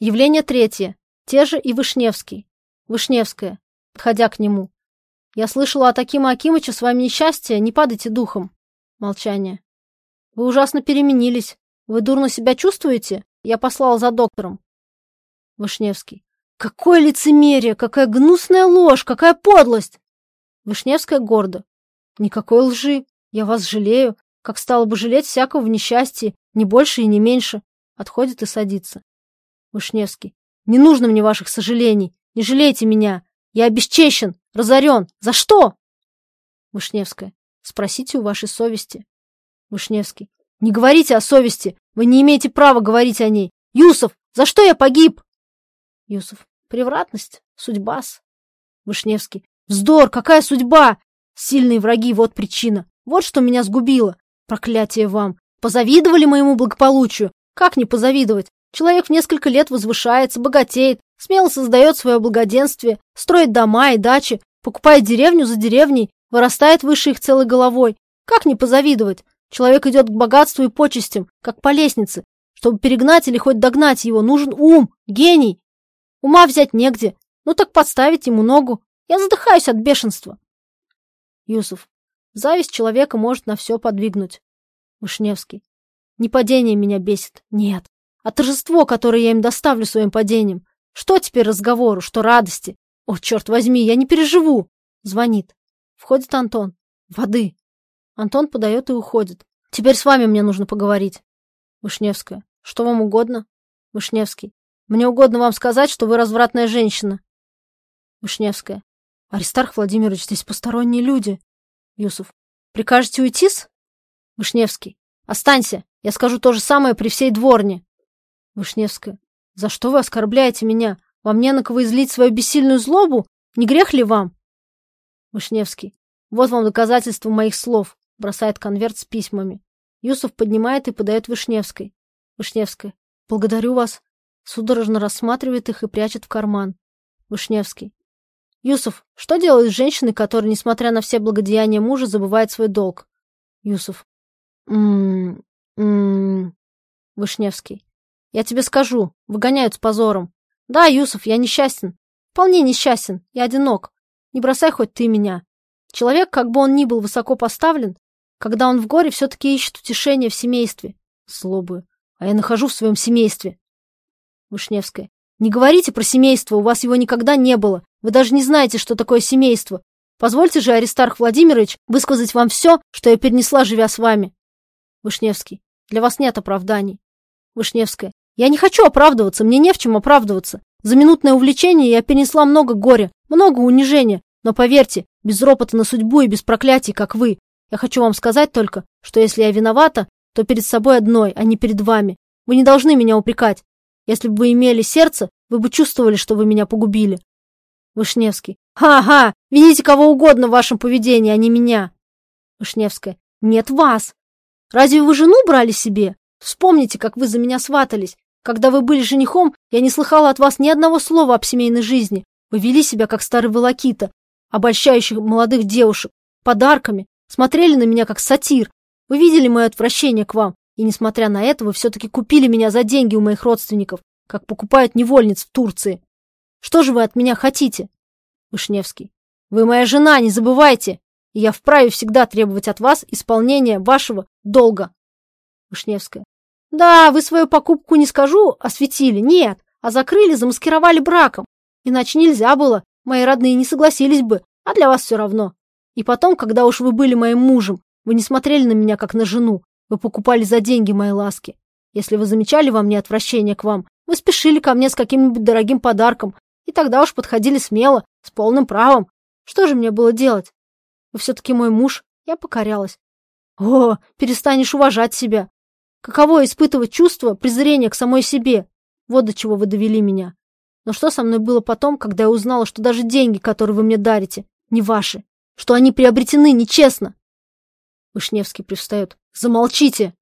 Явление третье. Те же и Вышневский. Вышневская, подходя к нему. Я слышала от Акима Акимыча с вами несчастье, не падайте духом. Молчание. Вы ужасно переменились. Вы дурно себя чувствуете? Я послал за доктором. Вышневский. Какое лицемерие, какая гнусная ложь, какая подлость! Вышневская гордо. Никакой лжи. Я вас жалею, как стало бы жалеть всякого в несчастье, не больше и не меньше. Отходит и садится. Вышневский. Не нужно мне ваших сожалений. Не жалейте меня. Я обесчещен, разорен. За что? Вышневская. Спросите у вашей совести. Вышневский. Не говорите о совести. Вы не имеете права говорить о ней. Юсов, за что я погиб? Юсов. Превратность. Судьба-с. Вышневский. Вздор, какая судьба? Сильные враги, вот причина. Вот что меня сгубило. Проклятие вам. Позавидовали моему благополучию? Как не позавидовать? Человек в несколько лет возвышается, богатеет, смело создает свое благоденствие, строит дома и дачи, покупает деревню за деревней, вырастает выше их целой головой. Как не позавидовать? Человек идет к богатству и почестям, как по лестнице. Чтобы перегнать или хоть догнать его, нужен ум, гений. Ума взять негде. Ну так подставить ему ногу. Я задыхаюсь от бешенства. Юсуф. Зависть человека может на все подвигнуть. Вышневский. Не падение меня бесит. Нет а торжество, которое я им доставлю своим падением. Что теперь разговору, что радости? О, черт возьми, я не переживу. Звонит. Входит Антон. Воды. Антон подает и уходит. Теперь с вами мне нужно поговорить. Вышневская. Что вам угодно? Вышневский. Мне угодно вам сказать, что вы развратная женщина. Вышневская. Аристарх Владимирович, здесь посторонние люди. Юсuf. Прикажете уйти-с? Вышневский. Останься. Я скажу то же самое при всей дворне. Вышневская. За что вы оскорбляете меня? Вам не на кого излить свою бессильную злобу? Не грех ли вам? Вышневский. Вот вам доказательство моих слов. Бросает конверт с письмами. Юсов поднимает и подает Вышневской. Вышневская. Благодарю вас. Судорожно рассматривает их и прячет в карман. Вышневский. Юсов, что делать с женщиной, которая, несмотря на все благодеяния мужа, забывает свой долг? Юсов. Ммм... Вышневский. Я тебе скажу, выгоняют с позором. Да, Юсuf, я несчастен. Вполне несчастен. Я одинок. Не бросай хоть ты меня. Человек, как бы он ни был высоко поставлен, когда он в горе, все-таки ищет утешение в семействе. Злобую. А я нахожу в своем семействе. Вышневская. Не говорите про семейство, у вас его никогда не было. Вы даже не знаете, что такое семейство. Позвольте же, Аристарх Владимирович, высказать вам все, что я перенесла, живя с вами. Вышневский. Для вас нет оправданий. Вышневская. Я не хочу оправдываться, мне не в чем оправдываться. За минутное увлечение я перенесла много горя, много унижения, но поверьте, без ропота на судьбу и без проклятий, как вы. Я хочу вам сказать только, что если я виновата, то перед собой одной, а не перед вами. Вы не должны меня упрекать. Если бы вы имели сердце, вы бы чувствовали, что вы меня погубили. Вышневский. Ха-ха! Вините кого угодно в вашем поведении, а не меня. Вышневская. Нет вас. Разве вы жену брали себе? Вспомните, как вы за меня сватались. Когда вы были женихом, я не слыхала от вас ни одного слова об семейной жизни. Вы вели себя, как старый волокита, обольщающих молодых девушек, подарками, смотрели на меня, как сатир. Вы видели мое отвращение к вам, и, несмотря на это, вы все-таки купили меня за деньги у моих родственников, как покупают невольниц в Турции. Что же вы от меня хотите? Вышневский. Вы моя жена, не забывайте, и я вправе всегда требовать от вас исполнения вашего долга. Вышневская. Да, вы свою покупку не скажу, осветили, нет, а закрыли, замаскировали браком. Иначе нельзя было, мои родные не согласились бы, а для вас все равно. И потом, когда уж вы были моим мужем, вы не смотрели на меня как на жену, вы покупали за деньги мои ласки. Если вы замечали во мне отвращение к вам, вы спешили ко мне с каким-нибудь дорогим подарком, и тогда уж подходили смело, с полным правом. Что же мне было делать? Вы все-таки мой муж, я покорялась. О, перестанешь уважать себя. Каково испытывать чувство презрения к самой себе? Вот до чего вы довели меня. Но что со мной было потом, когда я узнала, что даже деньги, которые вы мне дарите, не ваши, что они приобретены нечестно? Вышневский привстает. Замолчите!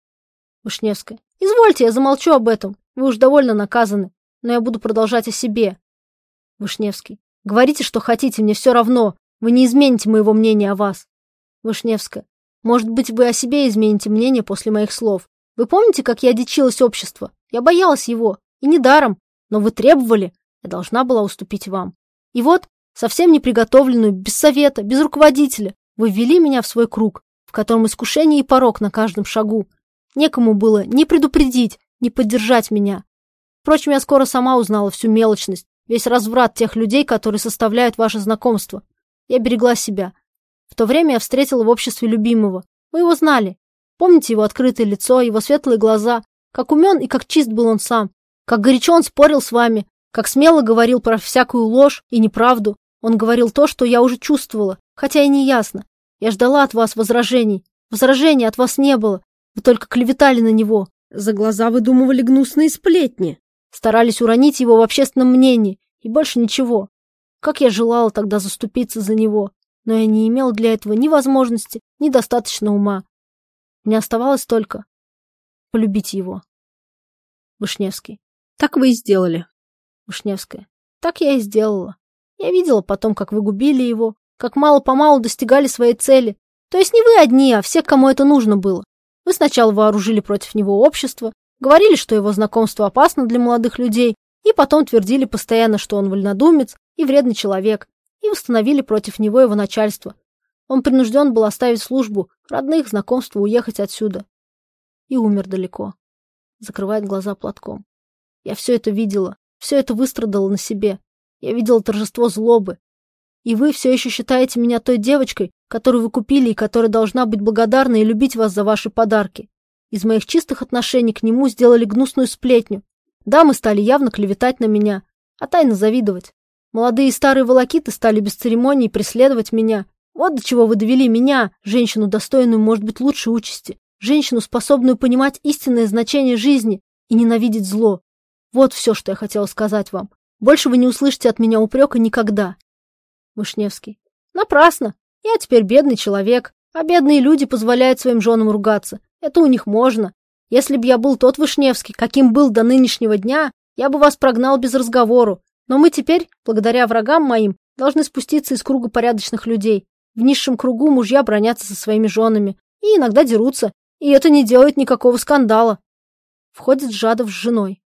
Вышневская. Извольте, я замолчу об этом. Вы уж довольно наказаны, но я буду продолжать о себе. Вышневский. Говорите, что хотите, мне все равно. Вы не измените моего мнения о вас. Вышневская. Может быть, вы о себе измените мнение после моих слов. Вы помните, как я дичилась общества? Я боялась его. И недаром. Но вы требовали, я должна была уступить вам. И вот, совсем неприготовленную, без совета, без руководителя, вы ввели меня в свой круг, в котором искушение и порог на каждом шагу. Некому было ни предупредить, ни поддержать меня. Впрочем, я скоро сама узнала всю мелочность, весь разврат тех людей, которые составляют ваше знакомство. Я берегла себя. В то время я встретила в обществе любимого. Вы его знали. Помните его открытое лицо, его светлые глаза, как умен и как чист был он сам, как горячо он спорил с вами, как смело говорил про всякую ложь и неправду. Он говорил то, что я уже чувствовала, хотя и не ясно. Я ждала от вас возражений. Возражений от вас не было. Вы только клеветали на него. За глаза выдумывали гнусные сплетни. Старались уронить его в общественном мнении. И больше ничего. Как я желала тогда заступиться за него. Но я не имела для этого ни возможности, ни достаточно ума. Мне оставалось только полюбить его. Вышневский. Так вы и сделали. Вышневская. Так я и сделала. Я видела потом, как вы губили его, как мало-помалу достигали своей цели. То есть не вы одни, а все, кому это нужно было. Вы сначала вооружили против него общество, говорили, что его знакомство опасно для молодых людей, и потом твердили постоянно, что он вольнодумец и вредный человек, и восстановили против него его начальство. Он принужден был оставить службу, родных, знакомства, уехать отсюда. И умер далеко. Закрывает глаза платком. Я все это видела, все это выстрадала на себе. Я видела торжество злобы. И вы все еще считаете меня той девочкой, которую вы купили и которая должна быть благодарна и любить вас за ваши подарки. Из моих чистых отношений к нему сделали гнусную сплетню. Дамы стали явно клеветать на меня, а тайно завидовать. Молодые и старые волокиты стали без церемоний преследовать меня. Вот до чего вы довели меня, женщину, достойную, может быть, лучшей участи. Женщину, способную понимать истинное значение жизни и ненавидеть зло. Вот все, что я хотела сказать вам. Больше вы не услышите от меня упрека никогда. Вышневский. Напрасно. Я теперь бедный человек, а бедные люди позволяют своим женам ругаться. Это у них можно. Если б я был тот Вышневский, каким был до нынешнего дня, я бы вас прогнал без разговору. Но мы теперь, благодаря врагам моим, должны спуститься из круга порядочных людей. В низшем кругу мужья бронятся со своими женами и иногда дерутся, и это не делает никакого скандала. Входит Жадов с женой.